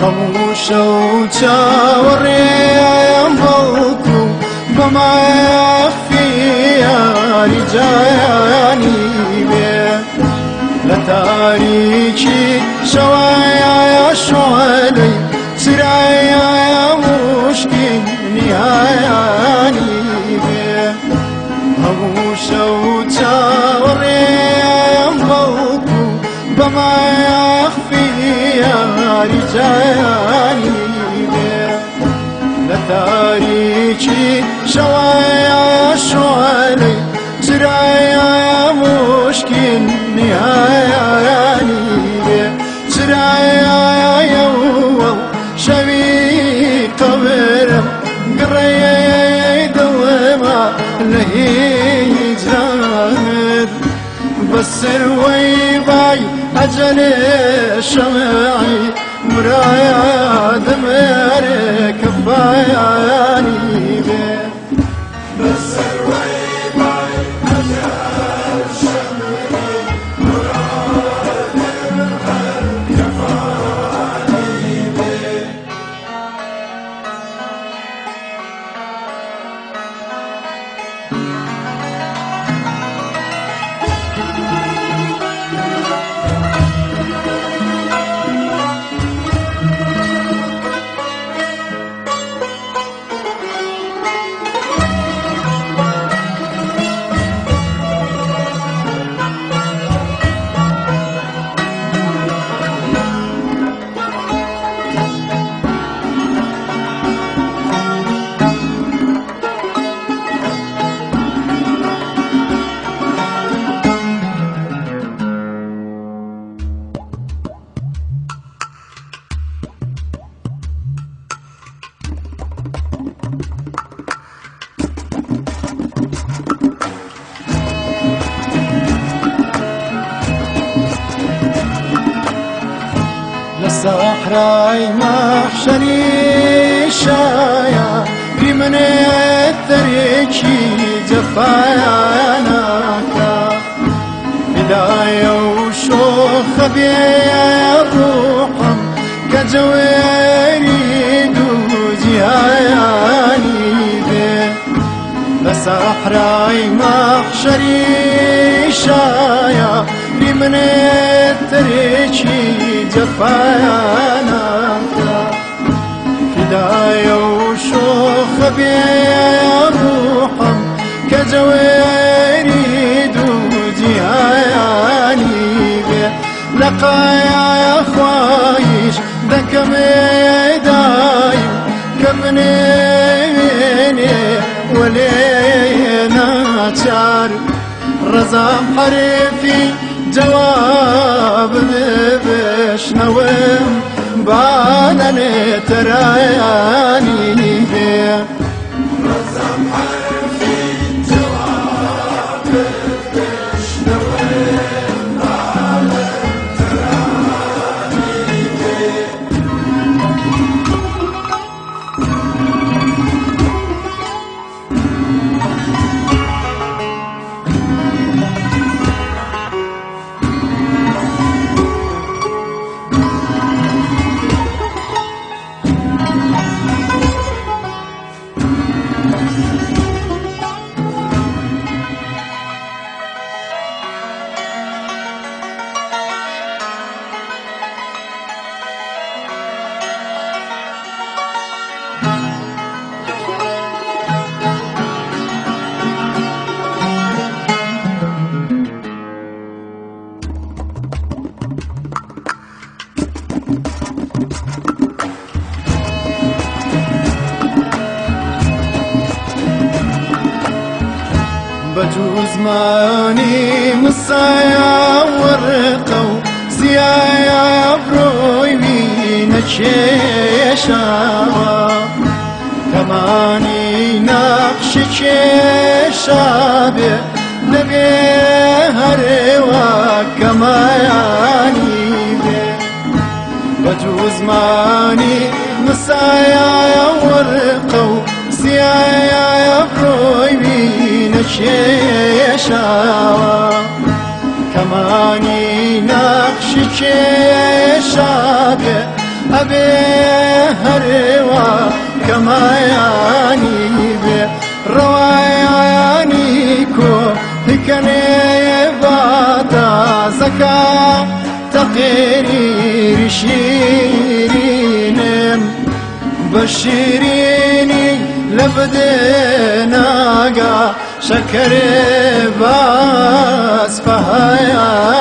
هەمووشە و چاوەڕێیان بەڵک و بەمافیاری جایانی بێ لە تاریکی شەوایە شوەدەی سرایە مشکی نیایانی بێ هەمووشە و چاوەڕێیان یاری جانی لە تاریکی شەوایە شوالەی جرایە مشکین نهایانی بێ جرایە وڵ شەوی تەبرم گڕێ دڵما لە هیجرانت بەسەر وەی güzeli Şam'i mürayadım صحراي محشري شايا بمن جفايا ناكا بداية وشوخ بيا روحم كجويري دوزي هياني بي بصحراي محشري شايا بمن التركي ترکی جفايا دا فدايا و بيا بیا روحم که جویری دو جیانی بیا لقایا خواهیش دکم دایم کبنی وینی ولی ناچار رزام حریفی جواب بشنوم بانن ترایانی بەجوزمانی مسایا وەڕقە و زیایە بڕۆیوی نەچێشەوە کەمانی نەخشی کێشابێ دەبێ هەرێوە کەمایانی بێ بەجوزمانی مسایا وەڕقە و زیایە بڕۆیوی نەچێ کێشاگە ئەبێ هەرێوە کەمایانی بێ ڕوایانی کۆ تکەنێ باتا زەکە تەقێری شیرینم بە شیرینی لە بدێ ناگا شەکەرێ باس بەهایان